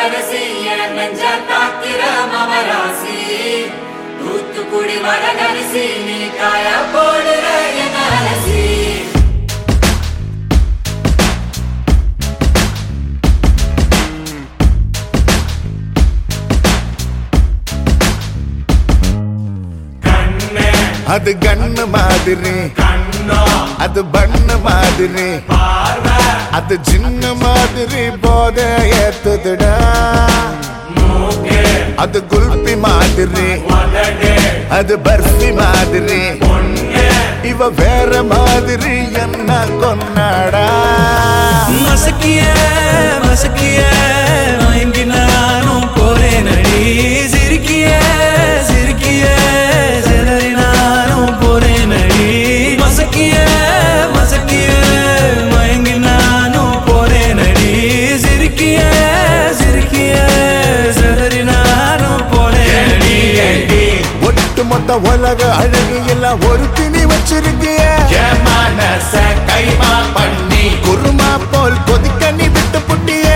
என் நெஞ்ச தாக்கிற மமராசி தூத்துக்குடி வடகரிசி நீ காய போடுற என் அலசி. கண்ணே. அது கண்ணு மாதிரி. அது பண்ணு மாதிரி. பார்வை. அது சின்ன மாதிரி போத ஏத்துதுடா. அது குல்பி மாதிரி அது பர்ஃபி மாதிரி. இவ வேற மாதிரி என்ன கொண்டாடா மசக்கிய மசக்கிய. உலக அழகு எல்லாம் ஒரு திணி வச்சிருக்கிய கைமா பண்ணி. குருமா போல் கொதிக்க நீ விட்டு புட்டிய.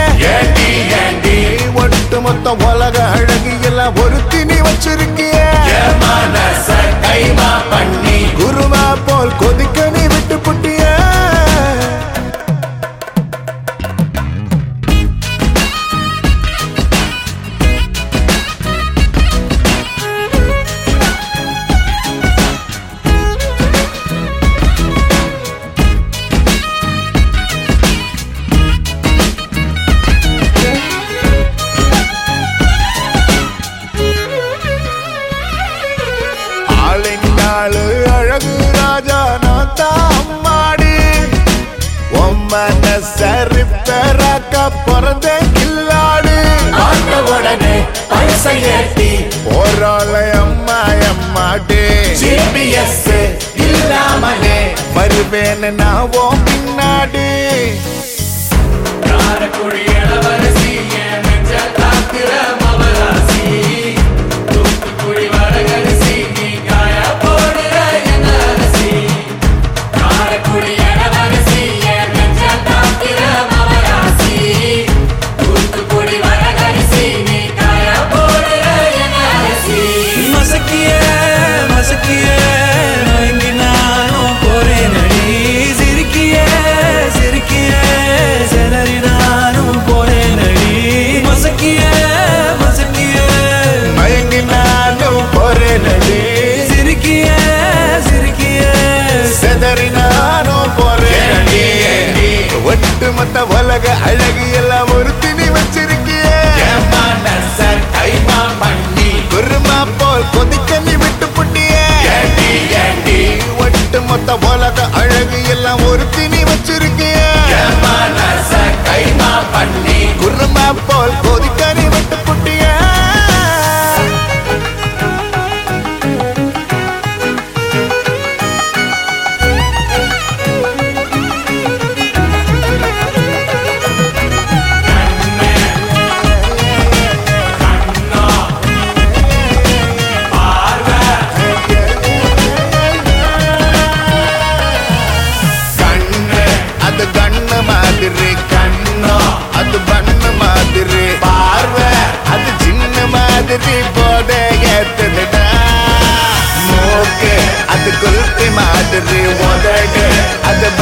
ஒட்டு மொத்த உலக ஆளினாளு அழகு ராஜா நான் தான் அம்மாடி உம்மன சரிப்பராக்க பிறந்த கில்லாடு. பார்த்த உடனே பைசை செதறி நானும் போறேனடி ஒட்டு மொத்த உலக அழகு எல்லாம் ஒரு திணி வச்சிருக்கிய. குருமா போல் கொதிக்க நீ விட்டு புட்டிய. ஏண்டி ஏண்டி? ஒட்டு மொத்த உலக அழகு எல்லாம் ஒரு திணி மூக்கு அது குல்பி மாதிரி உதடு அது பருத்து மாதிரி